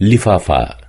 لفافا.